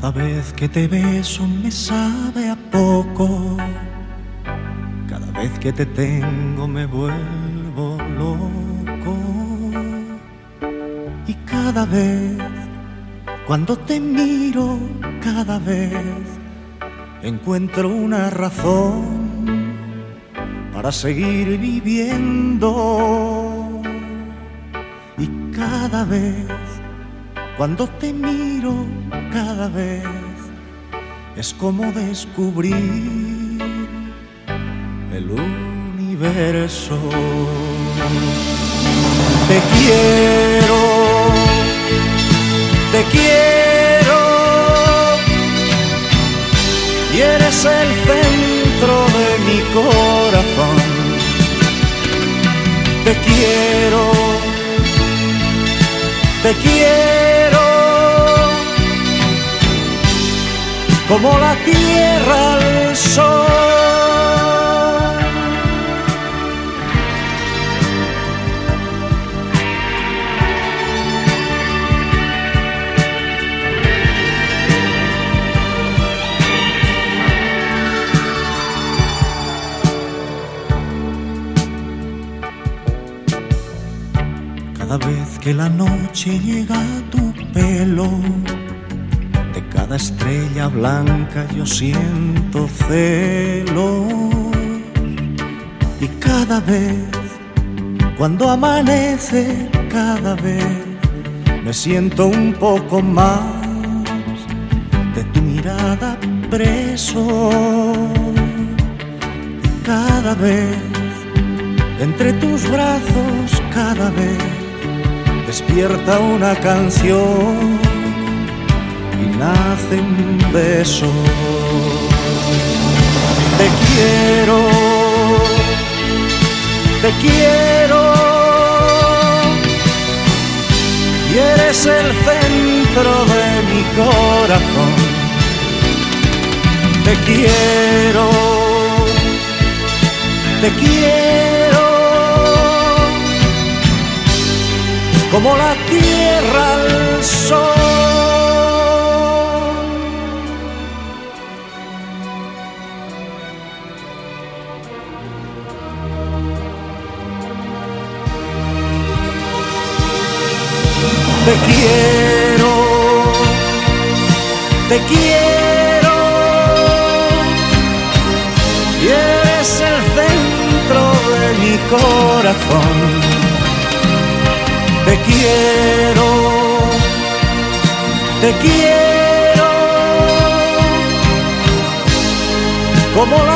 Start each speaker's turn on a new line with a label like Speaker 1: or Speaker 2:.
Speaker 1: Cada vez que te beso me sabe a poco. Cada vez que te tengo me vuelvo loco. Y cada vez, cuando te miro, cada vez encuentro una razón para seguir viviendo. Y cada vez, cuando te miro, cada vez es como descubrir el universo. Te quiero, te quiero, y eres el centro de mi corazón. Te quiero, te quiero como la tierra al sol. Cada vez que la noche llega a tu pelo, de cada estrella blanca yo siento celo. Y cada vez, cuando amanece, cada vez me siento un poco más de tu mirada preso. Y cada vez, entre tus brazos, cada vez despierta una canción y nace un beso. Te quiero, te quiero, y eres el centro de mi corazón. Te quiero, te quiero. como la tierra al sol. Te quiero, te quiero, y eres el centro de mi corazón. Te quiero, te quiero, como